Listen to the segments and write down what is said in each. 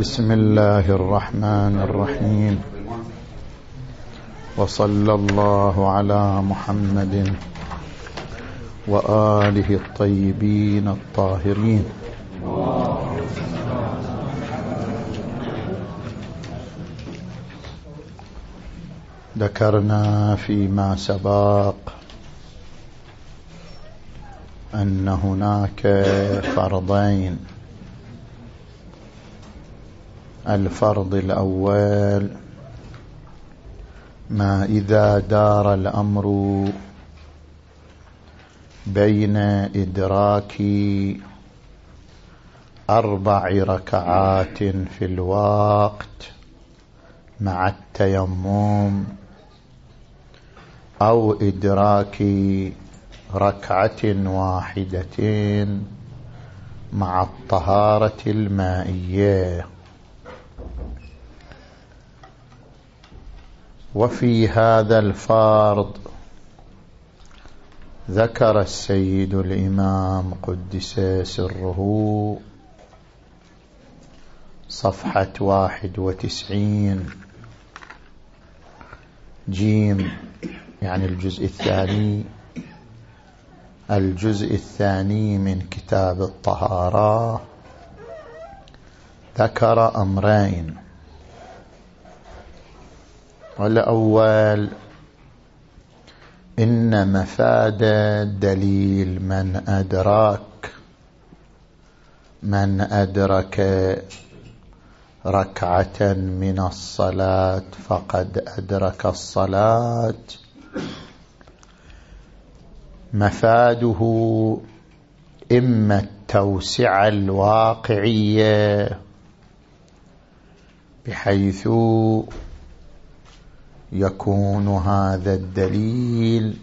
بسم الله الرحمن الرحيم. وصلى الله على محمد وآله الطيبين الطاهرين. ذكرنا فيما سبق أن هناك فرضين. الفرض الأول. ما إذا دار الأمر بين إدراك أربع ركعات في الوقت مع التيمم أو إدراك ركعة واحدة مع الطهارة المائية. وفي هذا الفرض ذكر السيد الإمام قدس سره صفحة واحد وتسعين جيم يعني الجزء الثاني الجزء الثاني من كتاب الطهارة ذكر أمرين. والأول إن مفاد دليل من أدراك من أدرك ركعة من الصلاة فقد أدرك الصلاة. مفاده إما التوسعة الواقعية بحيث يكون هذا الدليل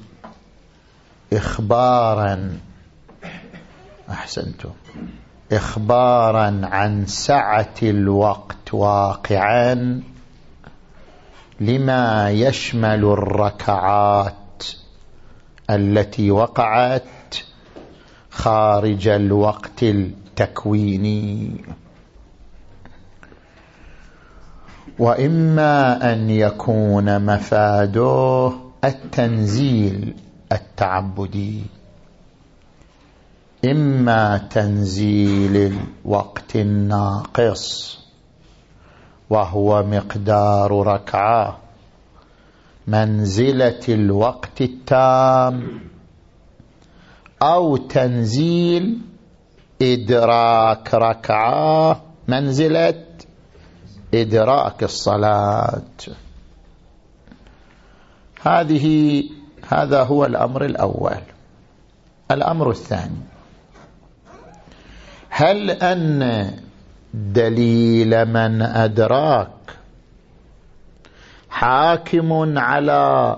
إخبارا. أحسنتم. إخبارا عن سعة الوقت واقعا لما يشمل الركعات التي وقعت خارج الوقت التكويني. وإما أن يكون مفاده التنزيل التعبدي. إما تنزيل الوقت الناقص وهو مقدار ركعة منزلة الوقت التام أو تنزيل إدراك ركعة منزلة إدراك الصلاة. هذه هذا هو الأمر الأول. الأمر الثاني هل أن دليل من أدراك حاكم على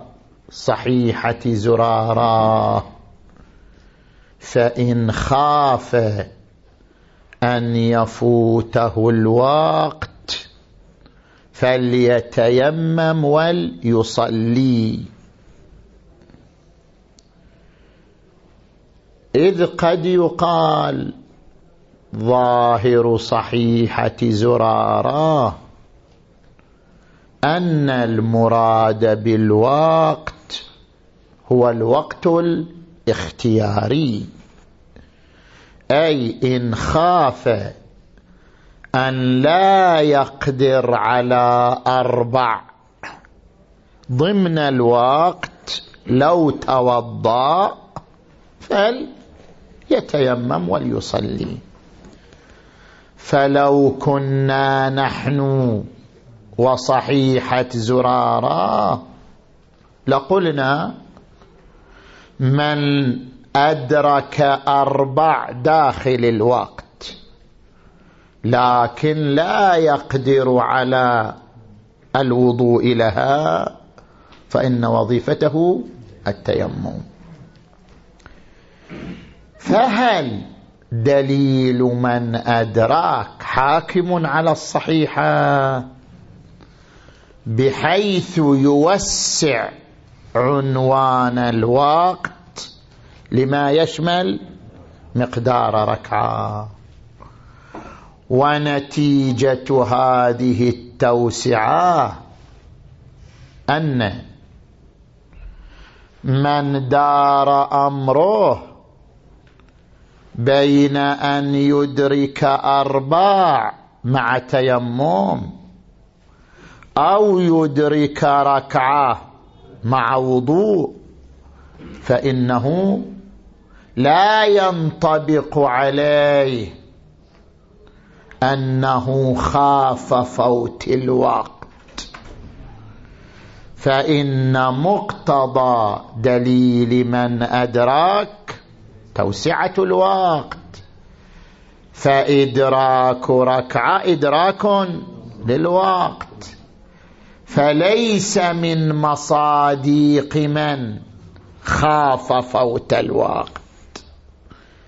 صحيحة زرارة؟ فإن خاف أن يفوته الوقت فليتيمم وليصلي. إذ قد يقال ظاهر صحيحة زرارة أن المراد بالوقت هو الوقت الاختياري. أي إن خاف أن لا يقدر على أربع. ضمن الوقت لو توضأ فليتيمم وليصلي. فلو كنا نحن وصحيحة زرارة لقلنا من أدرك أربع داخل الوقت. لكن لا يقدر على الوضوء لها فإن وظيفته التيمم. فهل دليل من أدراك حاكم على الصحيحة؟ بحيث يوسع عنوان الوقت لما يشمل مقدار ركعة. ونتيجة هذه التوسعة أن من دار أمره بين أن يدرك أرباع مع تيمم أو يدرك ركعة مع وضوء فإنه لا ينطبق عليه أنه خاف فوت الوقت. فإن مقتضى دليل من أدراك توسعة الوقت. فإدراك ركعة إدراك للوقت. فليس من مصاديق من خاف فوت الوقت.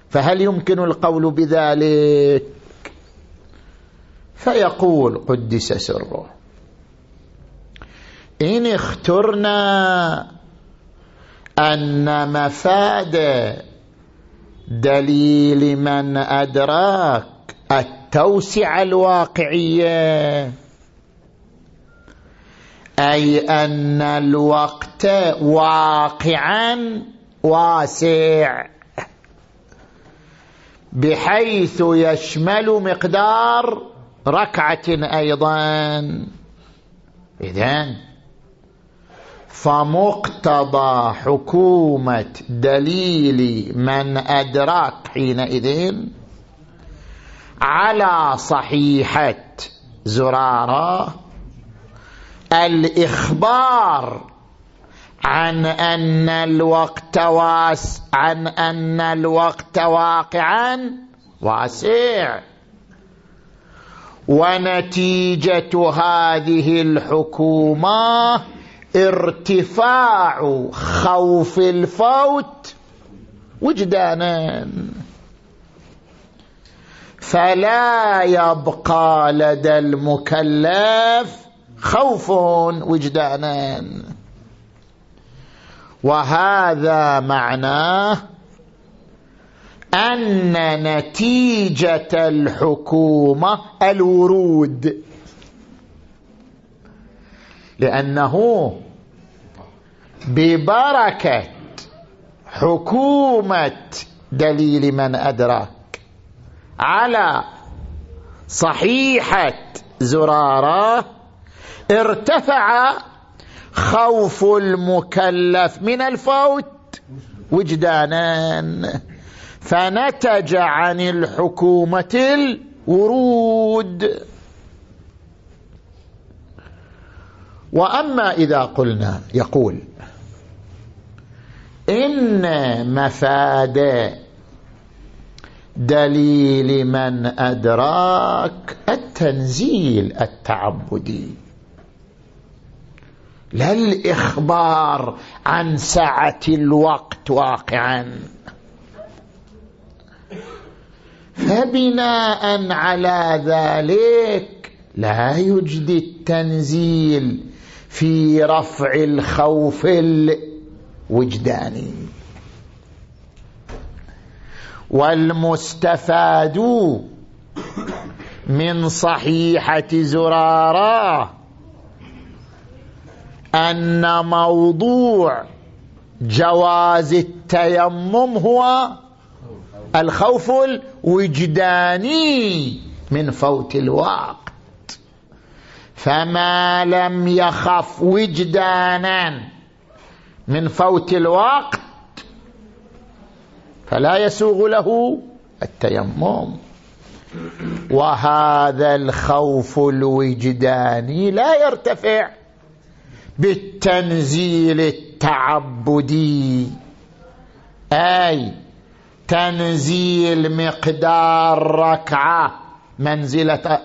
فهل يمكن القول بذلك؟ فيقول قدس سره. إن اخترنا أن مفاد دليل من أدراك التوسعة الواقعية أي أن الوقت واقعا واسع. بحيث يشمل مقدار ركعة أيضا. إذن فمقتضى حكومة دليل من أدراك حينئذ على صحيحة زرارة الإخبار عن أن الوقت واس عن أن الوقت واقعا واسع. ونتيجة هذه الحكومة ارتفاع خوف الفوت وجدانا. فلا يبقى لدى المكلف خوف وجدانا. وهذا معناه أن نتيجة الحكومة الورود. لأنه ببركة حكومة دليل من أدرك على صحيحة زرارة ارتفع خوف المكلف من الفوت وجدانا فنتج عن الحكومة الورود. وأما إذا قلنا يقول إن مفاد دليل من أدراك التنزيل التعبدي. لا الإخبار عن سعة الوقت واقعا. فبناء على ذلك لا يجدي التنزيل في رفع الخوف الوجداني. والمستفاد من صحيحة زرارة أن موضوع جواز التيمم هو الخوف الوجداني من فوت الوقت. فما لم يخف وجدانا من فوت الوقت فلا يسوغ له التيمم. وهذا الخوف الوجداني لا يرتفع بالتنزيل التعبدي. أي تنزيل مقدار ركعة منزلة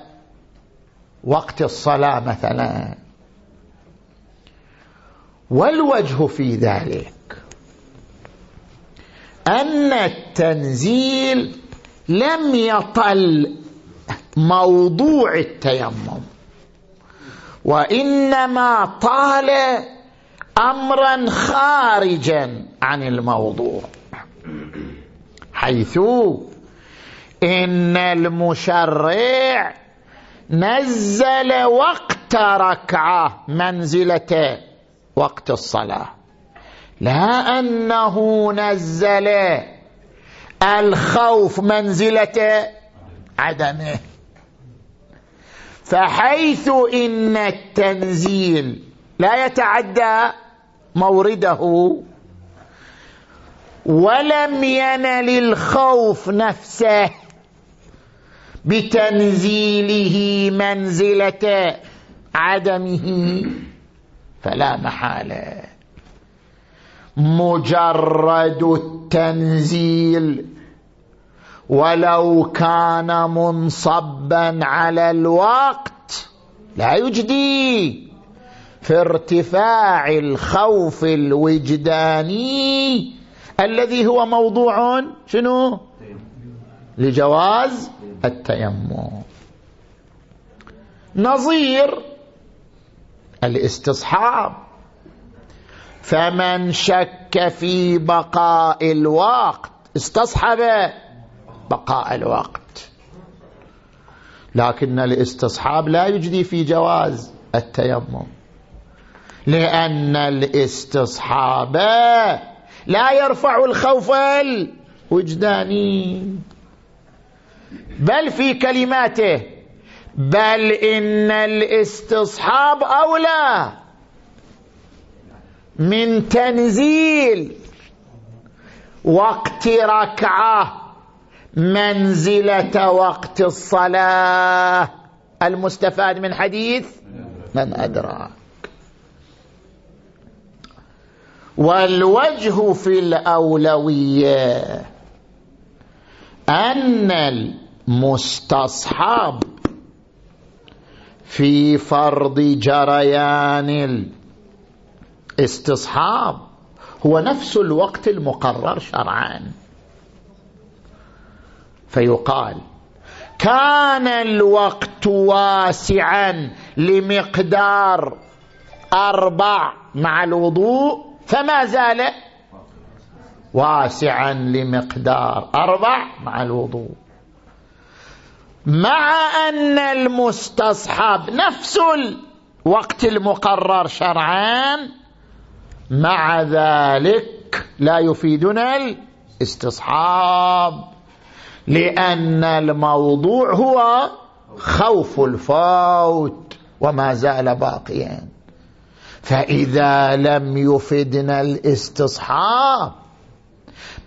وقت الصلاة مثلا. والوجه في ذلك أن التنزيل لم يطل موضوع التيمم وإنما طال أمرا خارجا عن الموضوع. حيث إن المشرع نزل وقت ركعة منزلة وقت الصلاة. لا أنه نزل الخوف منزلة عدمه. فحيث إن التنزيل لا يتعدى مورده ولم ينل الخوف نفسه بتنزيله منزلة عدمه فلا محالة. مجرد التنزيل ولو كان منصبا على الوقت لا يجدي في ارتفاع الخوف الوجداني الذي هو موضوع شنو؟ لجواز التيمم. نظير الاستصحاب. فمن شك في بقاء الوقت استصحب بقاء الوقت. لكن الاستصحاب لا يجدي في جواز التيمم. لأن الاستصحاب لا يرفع الخوف الوجداني. بل في كلماته بل إن الاستصحاب أولى من تنزيل وقت ركعة منزلة وقت الصلاة. المستفاد من حديث من أدراك والوجه في الأولوية أن المستصحب في فرض جريان الاستصحاب هو نفس الوقت المقرر شرعا. فيقال كان الوقت واسعا لمقدار أربع مع الوضوء فما زال واسعا لمقدار أربع مع الوضوء. مع أن المستصحب نفس الوقت المقرر شرعا مع ذلك لا يفيدنا الاستصحاب لأن الموضوع هو خوف الفوت وما زال باقيا. فإذا لم يفدنا الاستصحاب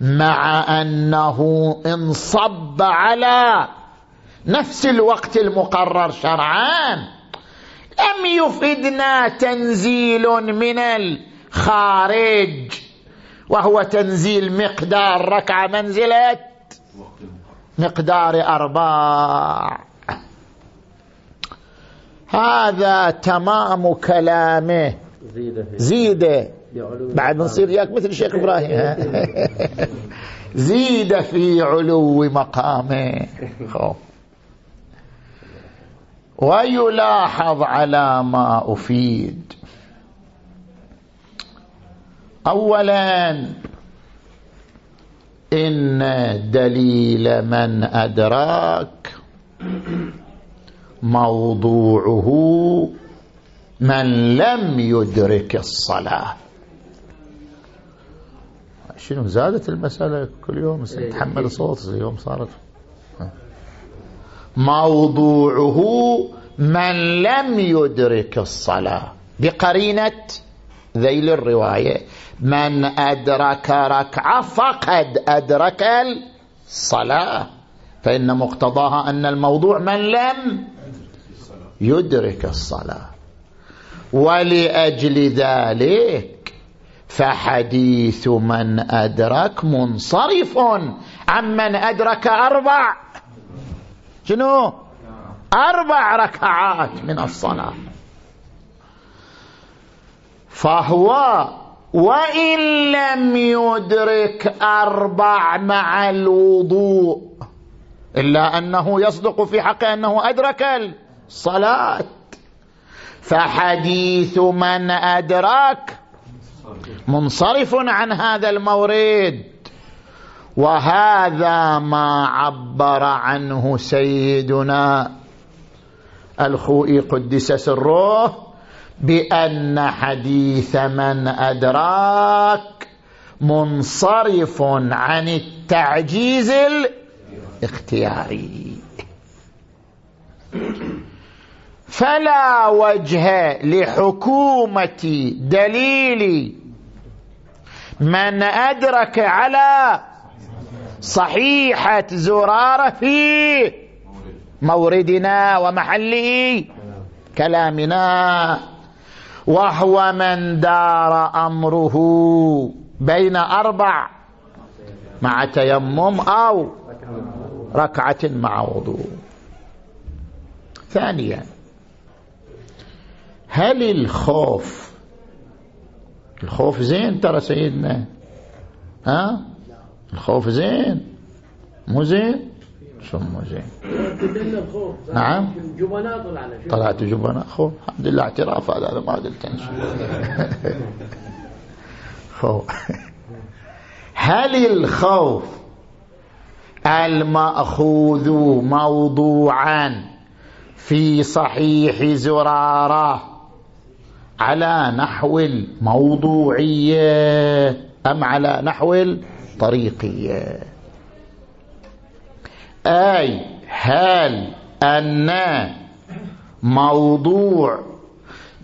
مع أنه انصب على نفس الوقت المقرر شرعا لم يفدنا تنزيل من الخارج وهو تنزيل مقدار ركعة منزلة مقدار أرباع. هذا تمام كلامه. زيد بعد نصير ياك مثل الشيخ إبراهيم. زيد في علو مقامه ويلاحظ على ما أفيد. أولا إن دليل من أدراك موضوعه من لم يدرك الصلاة. شنو زادت المسألة كل يوم؟ تحمل صوت اليوم صارت. موضوعه من لم يدرك الصلاة. بقرينة ذيل الرواية من أدرك ركعة فقد أدرك الصلاة. فإن مقتضاها أن الموضوع من لم يدرك الصلاة. ولأجل ذلك فحديث من أدرك منصرف عمن أدرك أربع. شنو؟ أربع ركعات من الصلاة. فهو وإن لم يدرك أربع مع الوضوء إلا أنه يصدق في حق أنه أدرك الصلاة. فحديث من أدرك منصرف عن هذا المورد. وهذا ما عبر عنه سيدنا الخوئي قدس سره بأن حديث من أدراك منصرف عن التعجيز الاختياري. فلا وجه لحكومة دليل من أدرك على صحيحة زرارة في موردنا ومحله كلامنا وهو من دار أمره بين أربع مع تيمم أو ركعة مع وضوء. ثانيا هل الخوف الخوف زين ترى سيدنا ها؟ الخوف زين مو زين؟ مو زين؟ نعم. طلعت جبناء خوف. الحمد لله اعتراف هذا ما قلت خوف. هل الخوف المأخوذ موضوعا في صحيح زرارة؟ على نحو الموضوعية. أم على نحو الطريقية. أي هل أن موضوع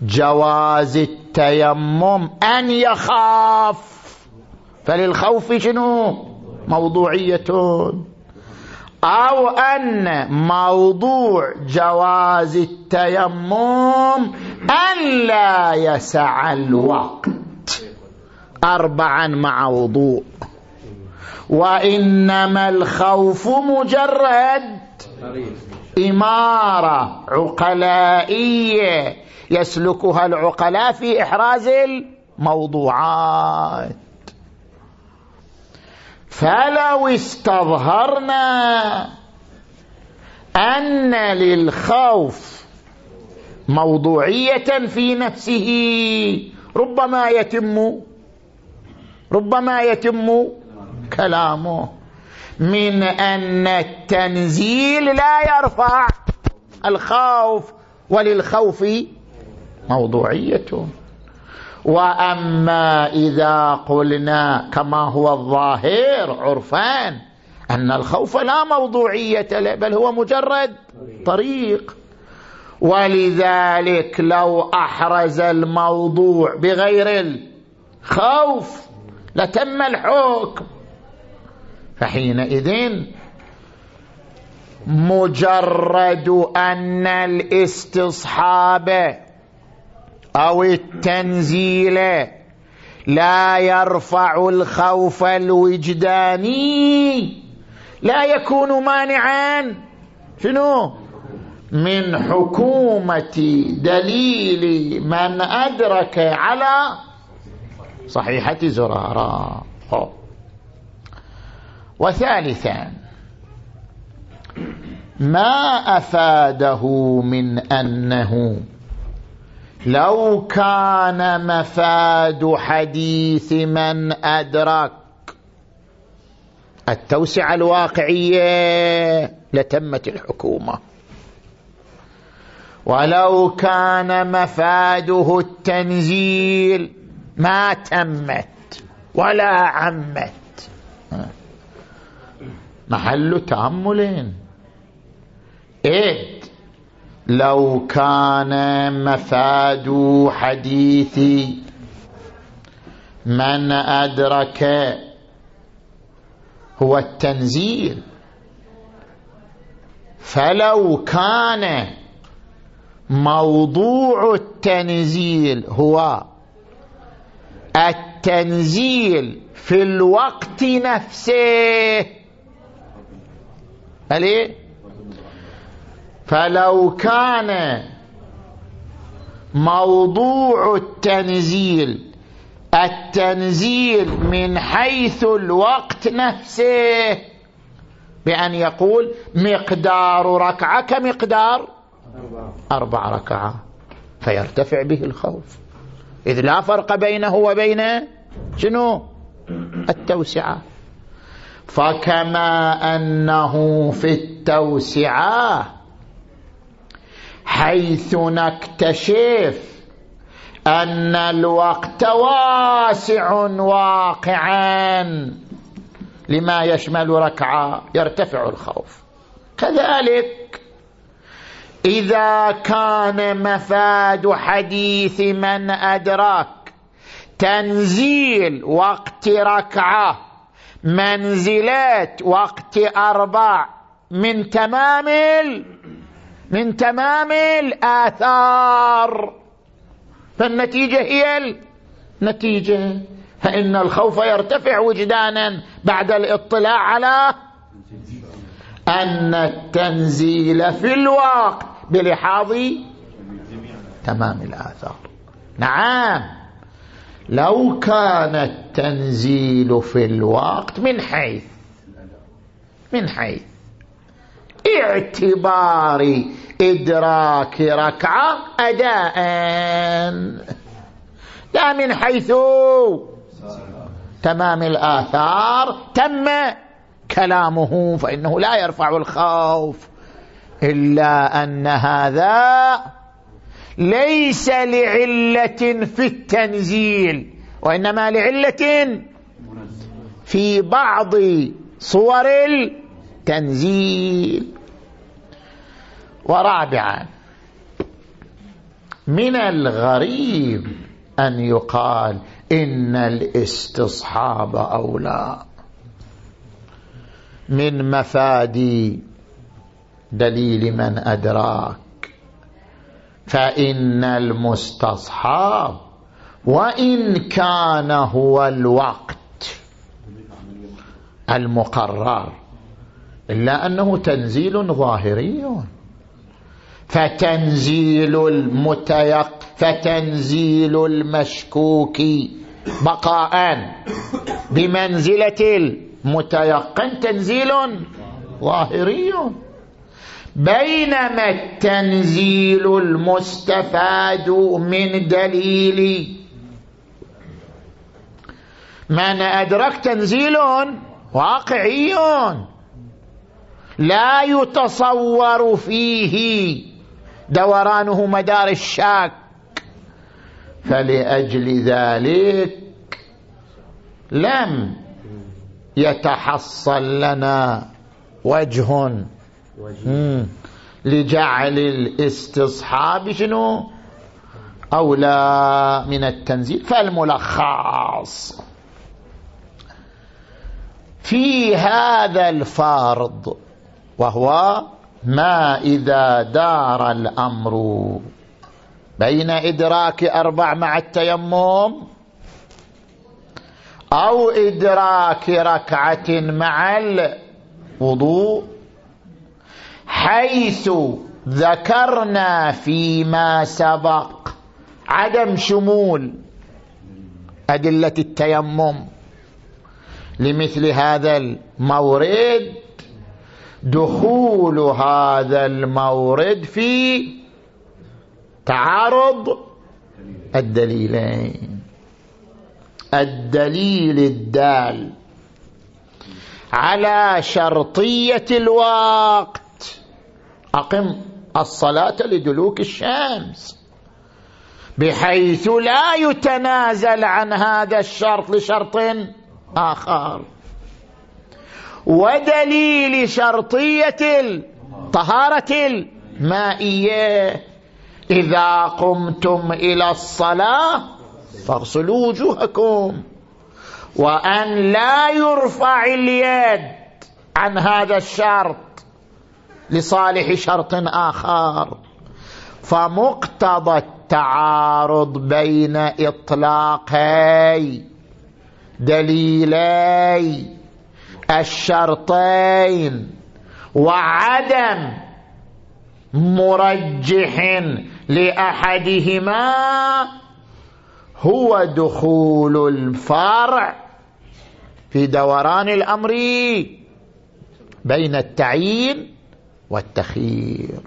جواز التيمم أن يخاف؟ فللخوف شنو؟ موضوعية. أو أن موضوع جواز التيمم أن لا يسع الوقت. أربعا مع وضوء. وإنما الخوف مجرد إمارة عقلائية يسلكها العقلاء في إحراز الموضوعات. فلو استظهرنا أن للخوف موضوعية في نفسه ربما يتم ربما يتم كلامه من أن التنزيل لا يرفع الخوف وللخوف موضوعية. وأما إذا قلنا كما هو الظاهر عرفان أن الخوف لا موضوعية له بل هو مجرد طريق. ولذلك لو أحرز الموضوع بغير الخوف لتم الحكم. فحينئذ مجرد أن الاستصحاب أو التنزيل. لا يرفع الخوف الوجداني لا يكون مانعا. شنو؟ من حكومة دليل من أدرك على صحيحة زرارة. وثالثا ما أفاده من أنه لو كان مفاد حديث من أدرك. التوسعة الواقعية لتمت الحكومة. ولو كان مفاده التنزيل ما تمت ولا عمت. محل تأمل إيه؟ لو كان مفاد حديث من أدرك هو التنزيل. فلو كان موضوع التنزيل هو التنزيل في الوقت نفسه. هل فلو كان موضوع التنزيل التنزيل من حيث الوقت نفسه بأن يقول مقدار ركعة كمقدار أربع ركعة فيرتفع به الخوف. إذ لا فرق بينه وبين شنو؟ التوسعة. فكما أنه في التوسعة حيث نكتشف أن الوقت واسع واقعا. لما يشمل ركعة يرتفع الخوف. كذلك إذا كان مفاد حديث من أدرك تنزيل وقت ركعة منزلة وقت أربع من تمام من تمام الآثار. فالنتيجة هي النتيجة فإن الخوف يرتفع وجدانا بعد الاطلاع على أن التنزيل في الوقت بلحاظ تمام الآثار. نعم. لو كان التنزيل في الوقت من حيث من حيث اعتبار إدراك ركعة أداء. لا من حيث تمام الآثار تم كلامه فإنه لا يرفع الخوف إلا أن هذا ليس لعلة في التنزيل وإنما لعلة في بعض صور ورابعا من الغريب أن يقال إن الاستصحاب أولى. من مفاد دليل من أدراك. فإن المستصحاب وإن كان هو الوقت المقرر. إلا أنه تنزيل ظاهري. فتنزيل المتيق فتنزيل المشكوك بقاء بمنزلة المتيقن تنزيل ظاهري. بينما التنزيل المستفاد من دليل من أدرك تنزيل واقعي. لا يتصور فيه دورانه مدار الشاك. فلأجل ذلك لم يتحصل لنا وجه. لجعل الاستصحاب شنو؟ أولى من التنزيل. فالملخص في هذا الفرض وهو ما إذا دار الأمر. بين إدراك أربع مع التيمم أو إدراك ركعة مع الوضوء حيث ذكرنا فيما سبق عدم شمول أدلة التيمم لمثل هذا المورد. دخول هذا المورد في تعارض الدليلين. الدليل الدال على شرطية الوقت. أقم الصلاة لدلوك الشمس. بحيث لا يتنازل عن هذا الشرط لشرط آخر. ودليل شرطية الطهارة المائية. إذا قمتم إلى الصلاة فاغسلوا وجوهكم وأن لا يرفع اليد عن هذا الشرط لصالح شرط آخر. فمقتضى التعارض بين إطلاقي دليلي. الشرطين وعدم مرجح لأحدهما هو دخول الفرع في دوران الأمر بين التعيين والتخيير.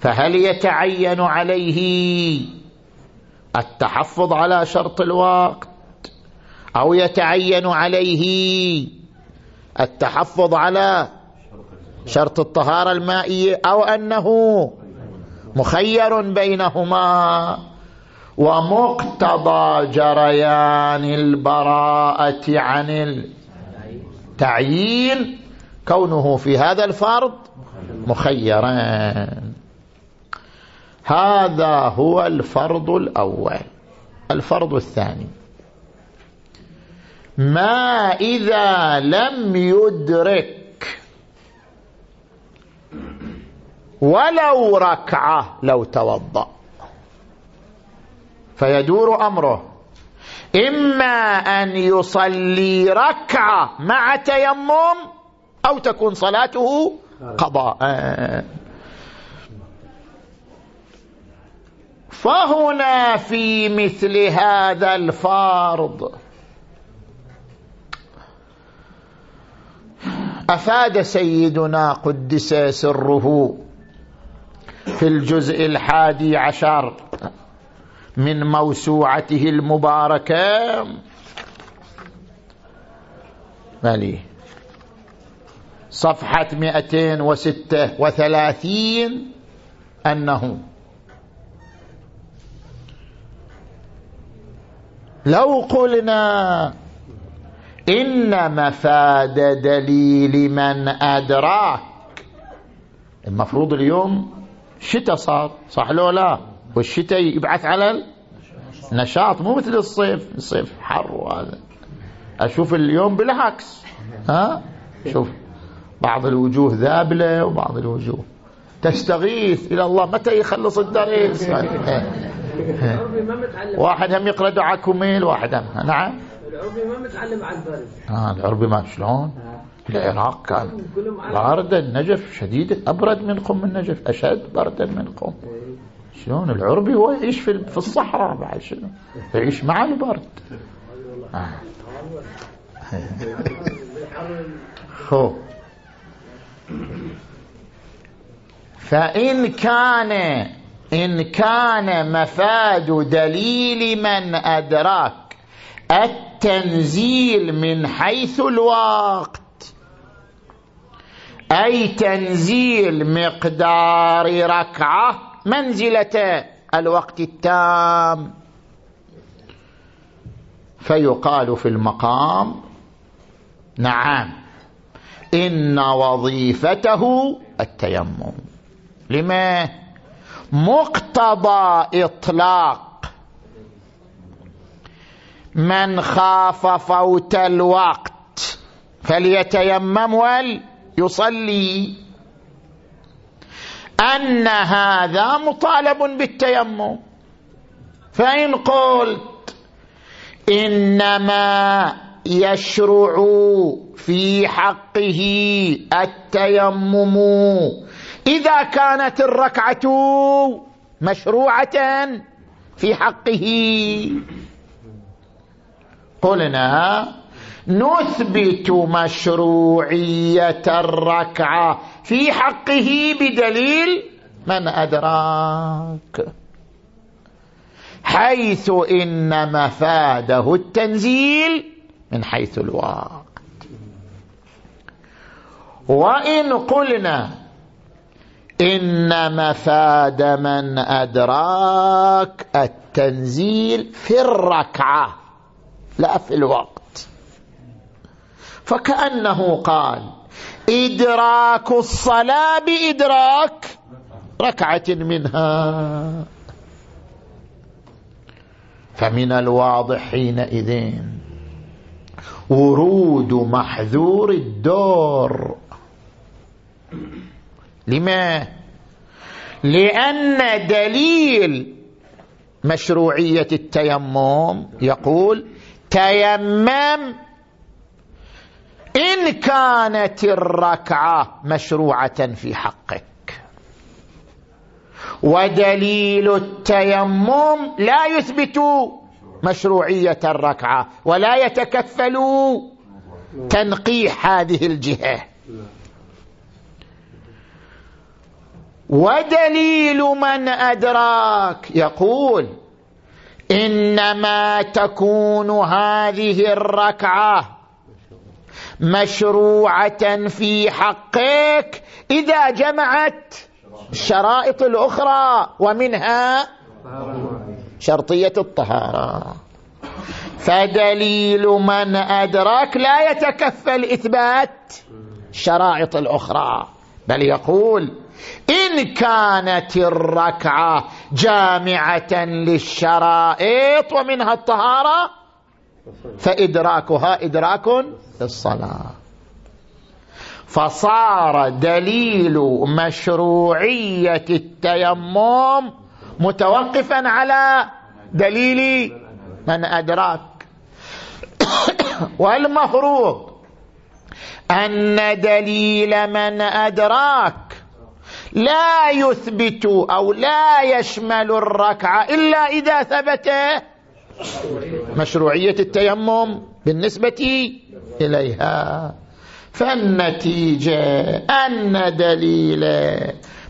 فهل يتعين عليه التحفظ على شرط الوقت أو يتعين عليه التحفظ على شرط الطهارة المائية أو أنه مخير بينهما ومقتضى جريان البراءة عن التعيين كونه في هذا الفرض مخيرا هذا هو الفرض الأول. الفرض الثاني. ما إذا لم يدرك. ولو ركعة لو توضأ. فيدور أمره. إما أن يصلي ركعة مع تيمم أو تكون صلاته قضاء. فهنا في مثل هذا الفرض. أفاد سيدنا قدس سره في الجزء الحادي عشر من موسوعته المباركة. مالي؟ صفحة مئتين وستة وثلاثين أنه لو قلنا إن مفاد دليل من أدراك. المفروض اليوم شتاء صار صح لو لا؟ والشتاء يبعث على النشاط مو مثل الصيف. الصيف حر وهذا. أشوف اليوم بالعكس. ها؟ شوف بعض الوجوه ذابلة وبعض الوجوه. تستغيث إلى الله متى يخلص الدرس؟ واحد هم يقرأ دعاء كميل واحد هم. نعم. العربي ما متعلم على البرد آه العربي ما شلون؟ العراق كان. باردا النجف شديد أبرد من النجف أشد بردا منكم شلون العربي هو يعيش في في الصحراء بعد شنو؟ يعيش مع البرد. آه. خو فإن كان إن كان مفاد دليل من أدراك التنزيل من حيث الوقت. أي تنزيل مقدار ركعة منزلة الوقت التام. فيقال في المقام نعم إن وظيفته التيمم. لما؟ مقتضى إطلاق من خاف فوت الوقت فليتيمم وليصلي. أن هذا مطالب بالتيمم. فإن قلت إنما يشرع في حقه التيمم. إذا كانت الركعة مشروعة في حقه. قلنا نثبت مشروعية الركعة في حقه بدليل من أدراك. حيث إن مفاده التنزيل من حيث الوقت. وإن قلنا إن مفاد من أدراك التنزيل في الركعة. لا في الوقت. فكأنه قال إدراك الصلاة بإدراك ركعة منها. فمن الواضح حينئذ ورود محذور الدور. لما؟ لأن دليل مشروعية التيمم يقول تيمم إن كانت الركعة مشروعة في حقك. ودليل التيمم لا يثبت مشروعية الركعة ولا يتكفل تنقيح هذه الجهة. ودليل من أدراك يقول إنما تكون هذه الركعة مشروعة في حقك إذا جمعت الشرائط الأخرى ومنها شرطية الطهارة. فدليل من أدرك لا يتكفل إثبات الشرائط الأخرى بل يقول إن كانت الركعة جامعة للشرائط ومنها الطهارة فإدراكها إدراك للصلاة. فصار دليل مشروعية التيمم متوقفا على دليل من أدراك. والمفروض أن دليل من أدراك لا يثبت أو لا يشمل الركعة إلا إذا ثبت مشروعية التيمم بالنسبة إليها. فالنتيجة أن دليل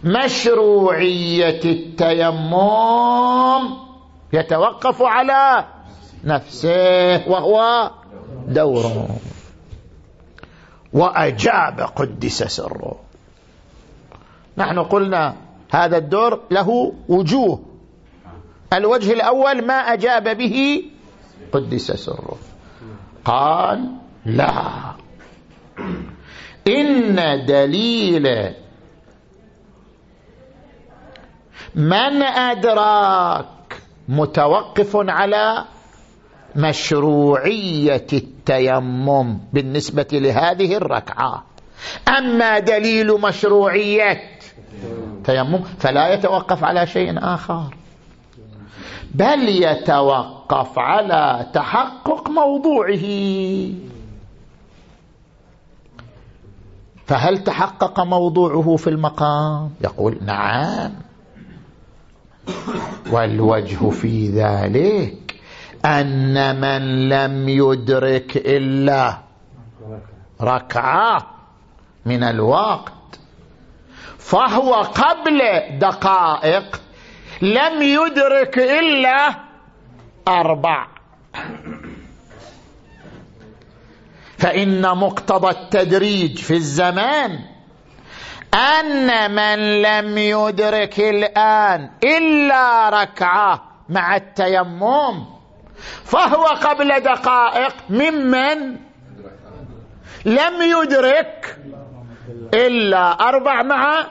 مشروعية التيمم يتوقف على نفسه وهو دوره. وأجاب قدس سره. نحن قلنا هذا الدور له وجوه. الوجه الأول ما أجاب به قدس سره. قال لا. إن دليل من أدراك متوقف على مشروعية التيمم بالنسبة لهذه الركعة. أما دليل مشروعية تيمم فلا يتوقف على شيء آخر. بل يتوقف على تحقق موضوعه. فهل تحقق موضوعه في المقام؟ يقول نعم. والوجه في ذلك أن من لم يدرك إلا ركعة من الوقت فهو قبل دقائق لم يدرك إلا أربع. فإن مقتضى التدريج في الزمان أن من لم يدرك الآن إلا ركعة مع التيمم فهو قبل دقائق ممن لم يدرك إلا أربع مع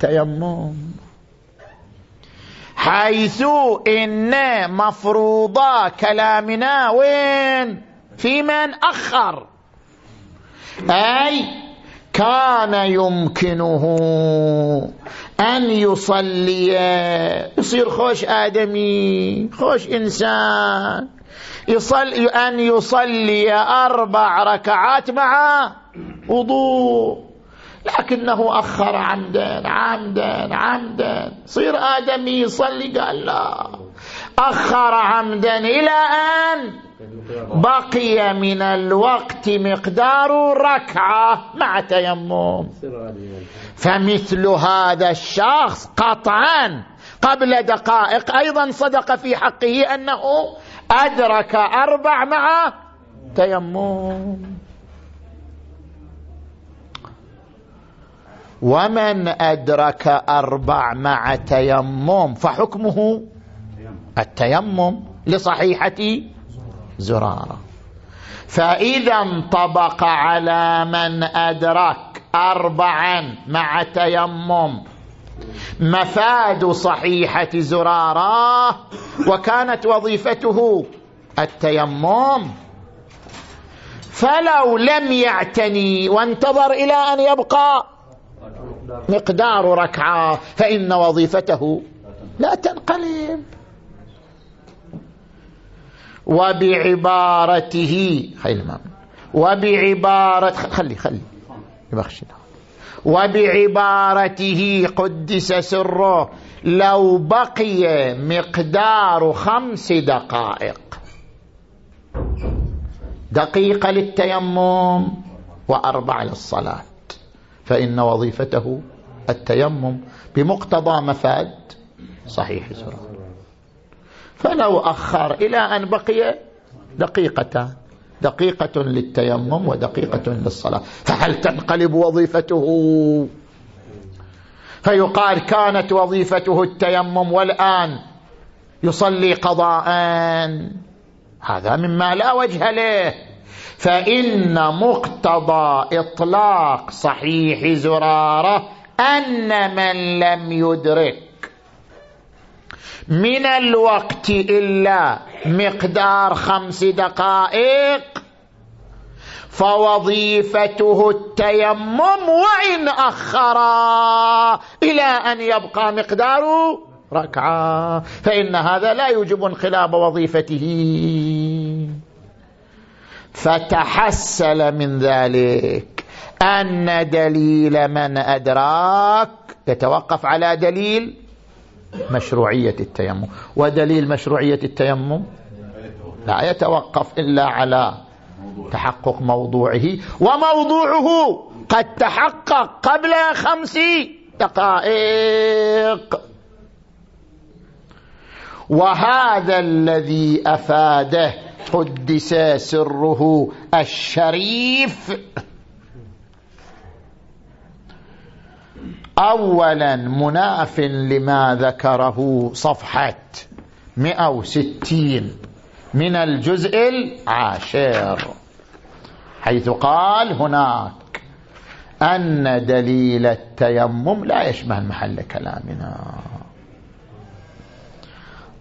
تيمم. حيث إن مفروضا كلامنا وين؟ في من أخر. أي كان يمكنه أن يصلي. يصير خوش آدمي خوش إنسان. يصلي أن يصلي أربع ركعات مع وضوء. لكنه أخر عمدا عمدا عمدا صير آدمي يصلي قال لا. أخر عمدا إلى أن بقي من الوقت مقدار ركعة مع تيمم. فمثل هذا الشخص قطعا قبل دقائق أيضا صدق في حقه أنه أدرك أربع مع تيمم. ومن أدرك أربع مع تيمم فحكمه التيمم لصحيحة زرارة. فإذا انطبق على من أدرك أربعا مع تيمم مفاد صحيحة زرارة وكانت وظيفته التيمم. فلو لم يعتني وانتظر إلى أن يبقى. مقدار ركعة فإن وظيفته لا تنقلب. وبعبارته خلي وبعبارة خلي خلي. يبخشنا وبعبارته قدس سره لو بقي مقدار خمس دقائق. دقيقة للتيمم وأربع للصلاة. فإن وظيفته التيمم بمقتضى مفاد صحيح سرعة فلو أخر إلى أن بقي دقيقتان. دقيقة للتيمم ودقيقة للصلاة. فهل تنقلب وظيفته؟ فيقال كانت وظيفته التيمم والآن يصلي قضاء. هذا مما لا وجه له. فإن مقتضى إطلاق صحيح زرارة أن من لم يدرك من الوقت إلا مقدار خمس دقائق فوظيفته التيمم وإن أخرا إلى أن يبقى مقدار ركعة. فإن هذا لا يوجب انقلاب وظيفته. فتحسل من ذلك. أن دليل من أدراك يتوقف على دليل مشروعية التيمم. ودليل مشروعية التيمم؟ لا يتوقف إلا على تحقق موضوعه وموضوعه قد تحقق قبل خمس دقائق. وهذا الذي أفاده قدس سره الشريف. أولا مناف لما ذكره صفحة 160 من الجزء العاشر حيث قال هناك أن دليل التيمم لا يشمل محل كلامنا.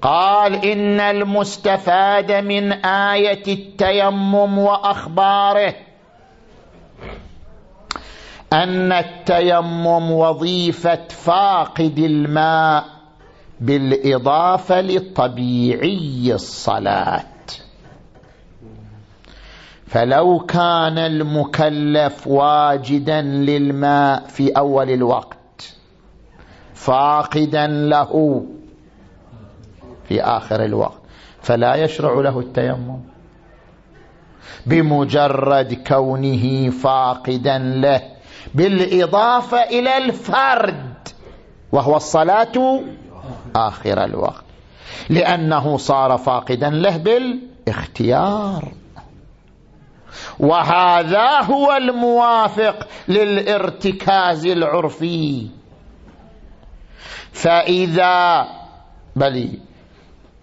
قال إن المستفاد من آية التيمم وأخباره أن التيمم وظيفة فاقد الماء بالإضافة لطبيعي الصلاة. فلو كان المكلف واجدا للماء في أول الوقت فاقدا له في آخر الوقت فلا يشرع له التيمم. بمجرد كونه فاقدا له بالإضافة إلى الفرد وهو الصلاة آخر الوقت. لأنه صار فاقدا له بالاختيار. وهذا هو الموافق للارتكاز العرفي. فإذا بلي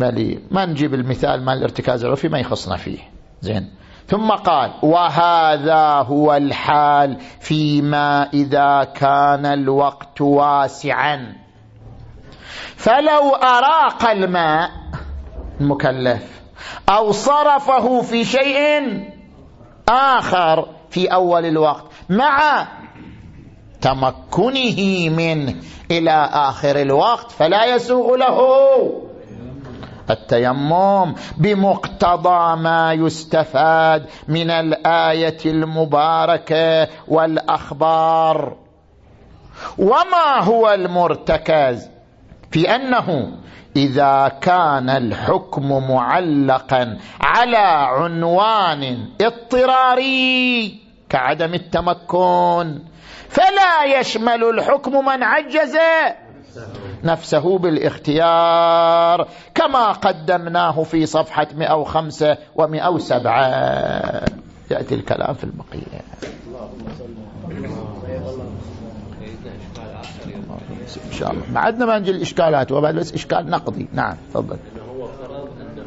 بلي ما نجيب المثال مال الارتكاز العرفي ما يخصنا فيه. زين. ثم قال وهذا هو الحال فيما إذا كان الوقت واسعا. فلو أراق الماء المكلف أو صرفه في شيء آخر في أول الوقت مع تمكنه منه إلى آخر الوقت فلا يسوغ له. التيمم بمقتضى ما يستفاد من الآية المباركة والأخبار. وما هو المرتكز؟ في أنه إذا كان الحكم معلقا على عنوان اضطراري كعدم التمكن فلا يشمل الحكم من عجز. نفسه. بالاختيار كما قدمناه في صفحة 105 و107 يأتي الكلام في البقية. إن شاء الله. بعدنا ما نجي الإشكالات وبعد بس إشكال نقضي نعم تفضل. هو فرض أنه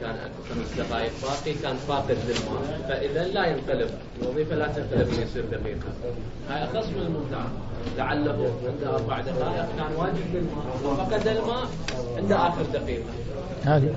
كان خمس دقائق باقي كان فاقد للماء فإذا لا ينقلب الوظيفة لا تنقلب يصير دقيقة. هاي أخص من الممتع لعله عنده أربع دقائق. كان واجب للماء وفقد الماء عند آخر دقيقة. هذه.